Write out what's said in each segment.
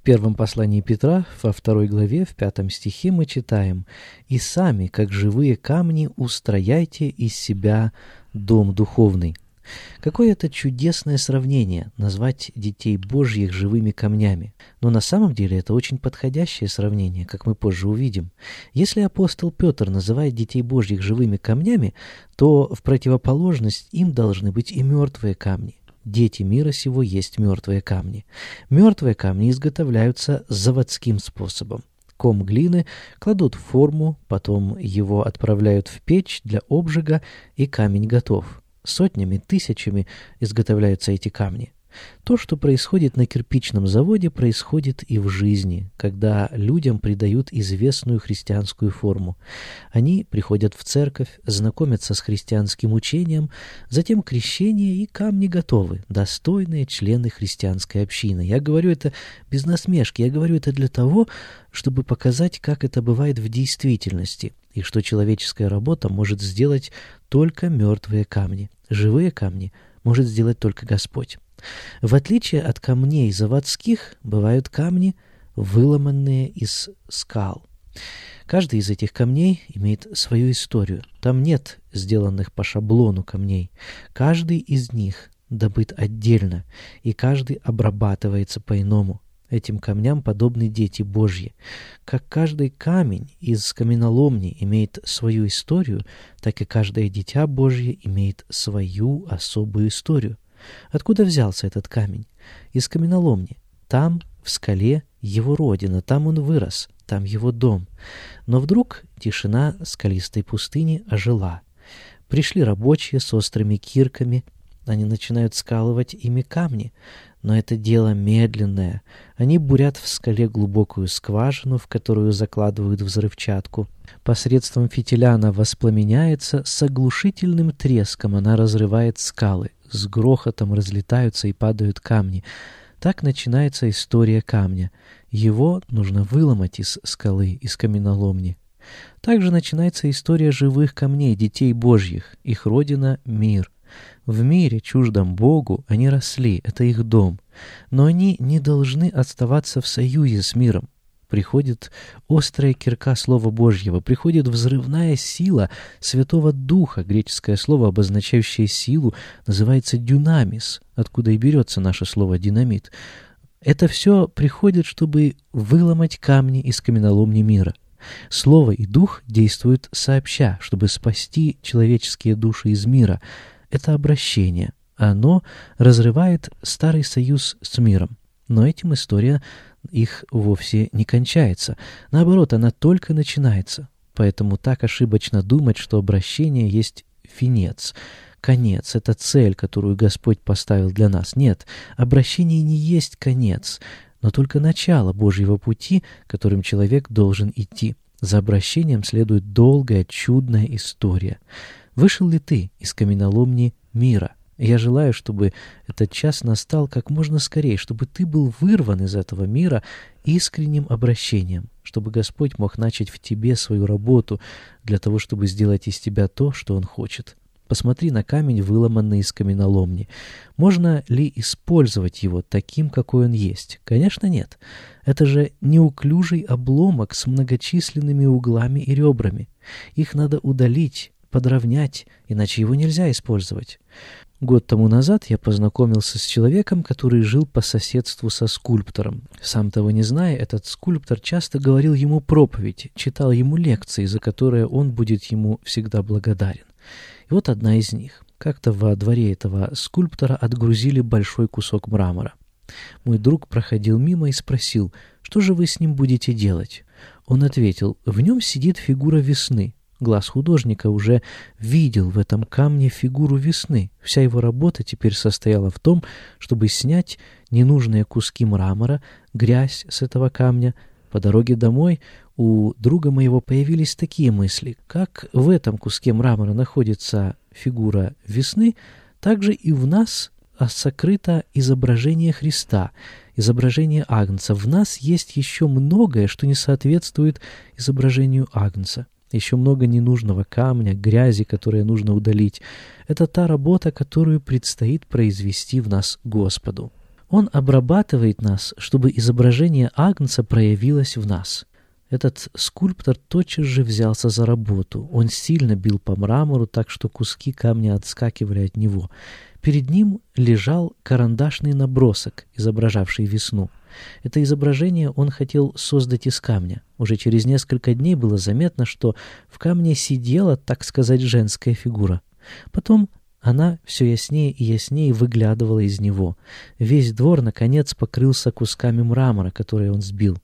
Первом послании Петра, во второй главе, в пятом стихе мы читаем «И сами, как живые камни, устрояйте из себя дом духовный». Какое это чудесное сравнение – назвать детей Божьих живыми камнями. Но на самом деле это очень подходящее сравнение, как мы позже увидим. Если апостол Петр называет детей Божьих живыми камнями, то в противоположность им должны быть и мертвые камни дети мира сего есть мертвые камни. Мертвые камни изготовляются заводским способом. Ком глины кладут в форму, потом его отправляют в печь для обжига, и камень готов. Сотнями, тысячами изготовляются эти камни. То, что происходит на кирпичном заводе, происходит и в жизни, когда людям придают известную христианскую форму. Они приходят в церковь, знакомятся с христианским учением, затем крещение и камни готовы, достойные члены христианской общины. Я говорю это без насмешки, я говорю это для того, чтобы показать, как это бывает в действительности, и что человеческая работа может сделать только мертвые камни. Живые камни может сделать только Господь. В отличие от камней заводских, бывают камни, выломанные из скал. Каждый из этих камней имеет свою историю. Там нет сделанных по шаблону камней. Каждый из них добыт отдельно, и каждый обрабатывается по-иному. Этим камням подобны дети Божьи. Как каждый камень из каменоломни имеет свою историю, так и каждое дитя Божье имеет свою особую историю. Откуда взялся этот камень? Из каменоломни. Там, в скале, его родина, там он вырос, там его дом. Но вдруг тишина скалистой пустыни ожила. Пришли рабочие с острыми кирками, они начинают скалывать ими камни, но это дело медленное. Они бурят в скале глубокую скважину, в которую закладывают взрывчатку. Посредством фитиля она воспламеняется, с оглушительным треском она разрывает скалы с грохотом разлетаются и падают камни. Так начинается история камня. Его нужно выломать из скалы, из каменоломни. Также начинается история живых камней, детей Божьих. Их родина — мир. В мире, чуждом Богу, они росли, это их дом. Но они не должны оставаться в союзе с миром приходит острая кирка Слова Божьего, приходит взрывная сила Святого Духа. Греческое слово, обозначающее силу, называется «дюнамис», откуда и берется наше слово «динамит». Это все приходит, чтобы выломать камни из каменоломни мира. Слово и Дух действуют сообща, чтобы спасти человеческие души из мира. Это обращение. Оно разрывает старый союз с миром. Но этим история их вовсе не кончается. Наоборот, она только начинается. Поэтому так ошибочно думать, что обращение есть финец, конец, это цель, которую Господь поставил для нас. Нет, обращение не есть конец, но только начало Божьего пути, которым человек должен идти. За обращением следует долгая, чудная история. Вышел ли ты из каменоломни мира? Я желаю, чтобы этот час настал как можно скорее, чтобы ты был вырван из этого мира искренним обращением, чтобы Господь мог начать в тебе свою работу для того, чтобы сделать из тебя то, что Он хочет. Посмотри на камень, выломанный из каменоломни. Можно ли использовать его таким, какой он есть? Конечно, нет. Это же неуклюжий обломок с многочисленными углами и ребрами. Их надо удалить, подровнять, иначе его нельзя использовать. Год тому назад я познакомился с человеком, который жил по соседству со скульптором. Сам того не зная, этот скульптор часто говорил ему проповедь, читал ему лекции, за которые он будет ему всегда благодарен. И вот одна из них. Как-то во дворе этого скульптора отгрузили большой кусок мрамора. Мой друг проходил мимо и спросил, что же вы с ним будете делать? Он ответил, в нем сидит фигура весны. Глаз художника уже видел в этом камне фигуру весны. Вся его работа теперь состояла в том, чтобы снять ненужные куски мрамора, грязь с этого камня. По дороге домой у друга моего появились такие мысли. Как в этом куске мрамора находится фигура весны, так же и в нас сокрыто изображение Христа, изображение Агнца. В нас есть еще многое, что не соответствует изображению Агнца еще много ненужного камня, грязи, которые нужно удалить. Это та работа, которую предстоит произвести в нас Господу. Он обрабатывает нас, чтобы изображение Агнца проявилось в нас. Этот скульптор тотчас же взялся за работу. Он сильно бил по мрамору, так что куски камня отскакивали от него. Перед ним лежал карандашный набросок, изображавший весну. Это изображение он хотел создать из камня. Уже через несколько дней было заметно, что в камне сидела, так сказать, женская фигура. Потом она все яснее и яснее выглядывала из него. Весь двор, наконец, покрылся кусками мрамора, которые он сбил.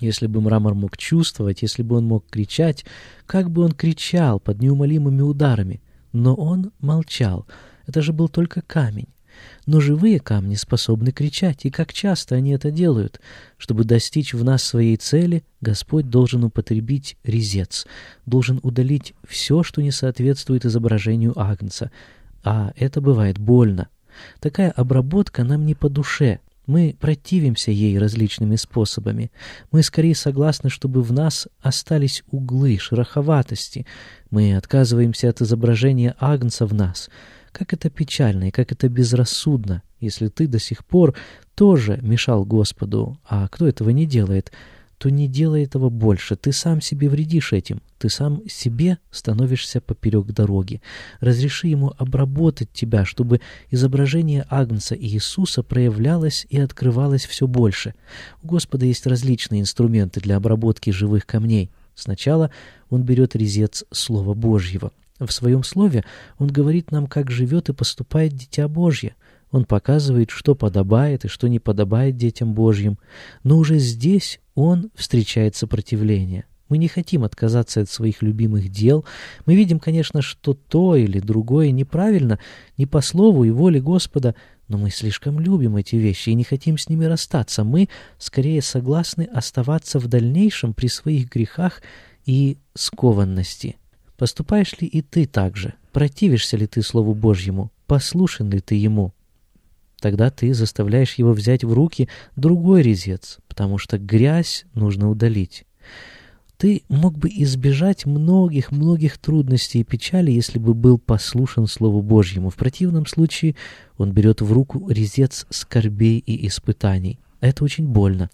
Если бы мрамор мог чувствовать, если бы он мог кричать, как бы он кричал под неумолимыми ударами. Но он молчал. Это же был только камень. Но живые камни способны кричать, и как часто они это делают. Чтобы достичь в нас своей цели, Господь должен употребить резец, должен удалить все, что не соответствует изображению Агнца. А это бывает больно. Такая обработка нам не по душе. Мы противимся ей различными способами. Мы скорее согласны, чтобы в нас остались углы, шероховатости. Мы отказываемся от изображения Агнца в нас — как это печально и как это безрассудно, если ты до сих пор тоже мешал Господу, а кто этого не делает, то не делай этого больше. Ты сам себе вредишь этим. Ты сам себе становишься поперек дороги. Разреши ему обработать тебя, чтобы изображение Агнца и Иисуса проявлялось и открывалось все больше. У Господа есть различные инструменты для обработки живых камней. Сначала он берет резец Слова Божьего — в своем слове он говорит нам, как живет и поступает Дитя Божье. Он показывает, что подобает и что не подобает детям Божьим. Но уже здесь он встречает сопротивление. Мы не хотим отказаться от своих любимых дел. Мы видим, конечно, что то или другое неправильно, не по слову и воле Господа, но мы слишком любим эти вещи и не хотим с ними расстаться. Мы скорее согласны оставаться в дальнейшем при своих грехах и скованности. Поступаешь ли и ты так же? Противишься ли ты Слову Божьему? Послушен ли ты Ему? Тогда ты заставляешь его взять в руки другой резец, потому что грязь нужно удалить. Ты мог бы избежать многих-многих трудностей и печали, если бы был послушен Слову Божьему. В противном случае он берет в руку резец скорбей и испытаний. Это очень больно.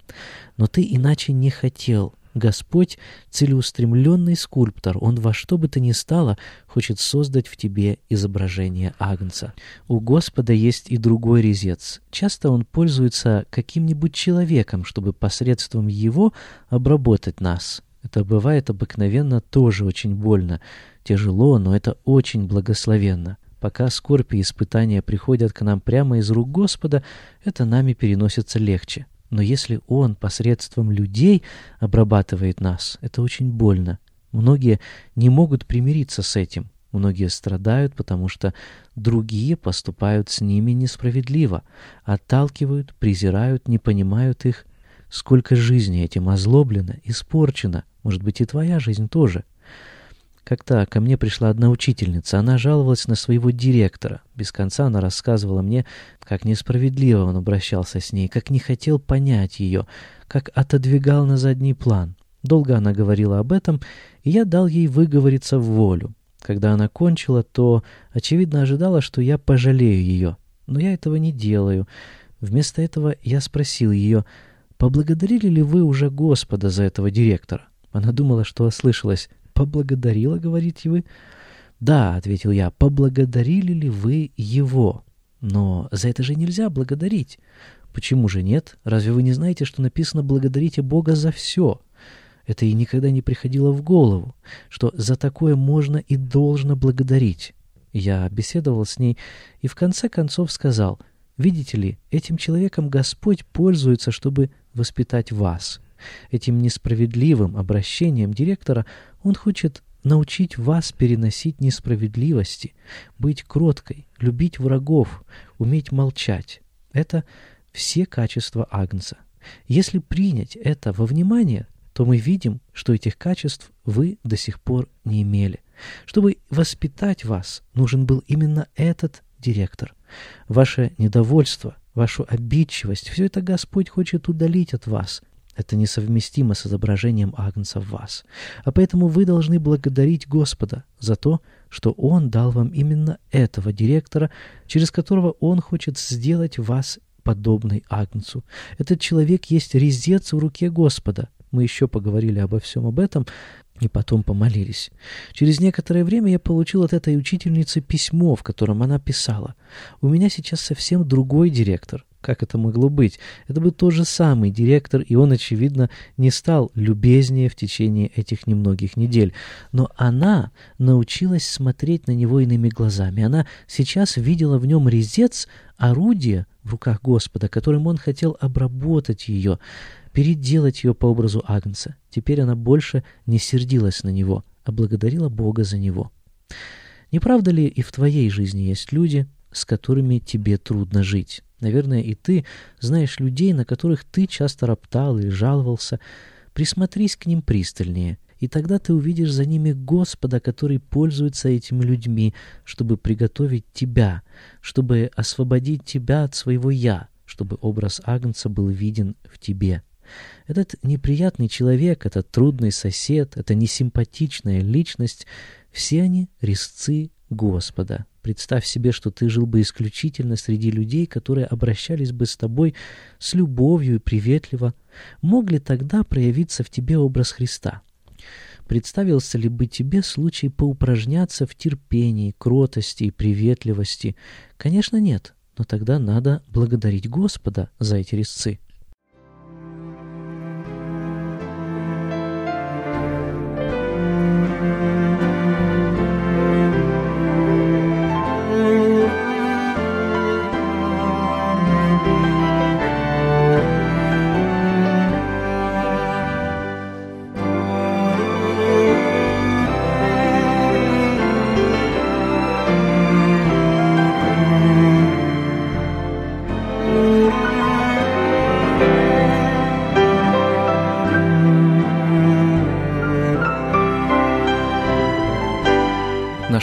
Но ты иначе не хотел. Господь — целеустремленный скульптор, Он во что бы то ни стало хочет создать в тебе изображение Агнца. У Господа есть и другой резец. Часто Он пользуется каким-нибудь человеком, чтобы посредством его обработать нас. Это бывает обыкновенно тоже очень больно, тяжело, но это очень благословенно. Пока скорбь и испытания приходят к нам прямо из рук Господа, это нами переносится легче. Но если Он посредством людей обрабатывает нас, это очень больно. Многие не могут примириться с этим. Многие страдают, потому что другие поступают с ними несправедливо, отталкивают, презирают, не понимают их. Сколько жизни этим озлоблено, испорчено. Может быть, и твоя жизнь тоже. Как-то ко мне пришла одна учительница. Она жаловалась на своего директора. Без конца она рассказывала мне, как несправедливо он обращался с ней, как не хотел понять ее, как отодвигал на задний план. Долго она говорила об этом, и я дал ей выговориться в волю. Когда она кончила, то, очевидно, ожидала, что я пожалею ее. Но я этого не делаю. Вместо этого я спросил ее, поблагодарили ли вы уже Господа за этого директора? Она думала, что ослышалась поблагодарила, говорите вы? Да, ответил я, поблагодарили ли вы его? Но за это же нельзя благодарить. Почему же нет? Разве вы не знаете, что написано «благодарите Бога за все»? Это и никогда не приходило в голову, что за такое можно и должно благодарить. Я беседовал с ней и в конце концов сказал, «Видите ли, этим человеком Господь пользуется, чтобы воспитать вас. Этим несправедливым обращением директора он хочет научить вас переносить несправедливости, быть кроткой, любить врагов, уметь молчать. Это все качества Агнца. Если принять это во внимание, то мы видим, что этих качеств вы до сих пор не имели. Чтобы воспитать вас, нужен был именно этот директор. Ваше недовольство, вашу обидчивость, все это Господь хочет удалить от вас. Это несовместимо с изображением Агнца в вас. А поэтому вы должны благодарить Господа за то, что Он дал вам именно этого директора, через которого Он хочет сделать вас подобной Агнцу. Этот человек есть резец в руке Господа. Мы еще поговорили обо всем об этом и потом помолились. Через некоторое время я получил от этой учительницы письмо, в котором она писала. «У меня сейчас совсем другой директор. Как это могло быть? Это был тот же самый директор, и он, очевидно, не стал любезнее в течение этих немногих недель. Но она научилась смотреть на него иными глазами. Она сейчас видела в нем резец, орудие в руках Господа, которым он хотел обработать ее, переделать ее по образу Агнца. Теперь она больше не сердилась на него, а благодарила Бога за него. Не правда ли и в твоей жизни есть люди, с которыми тебе трудно жить? Наверное, и ты знаешь людей, на которых ты часто роптал или жаловался. Присмотрись к ним пристальнее, и тогда ты увидишь за ними Господа, который пользуется этими людьми, чтобы приготовить тебя, чтобы освободить тебя от своего «я», чтобы образ Агнца был виден в тебе. Этот неприятный человек, этот трудный сосед, эта несимпатичная личность — все они резцы Господа. Представь себе, что ты жил бы исключительно среди людей, которые обращались бы с тобой с любовью и приветливо. Мог ли тогда проявиться в тебе образ Христа? Представился ли бы тебе случай поупражняться в терпении, кротости и приветливости? Конечно, нет, но тогда надо благодарить Господа за эти резцы.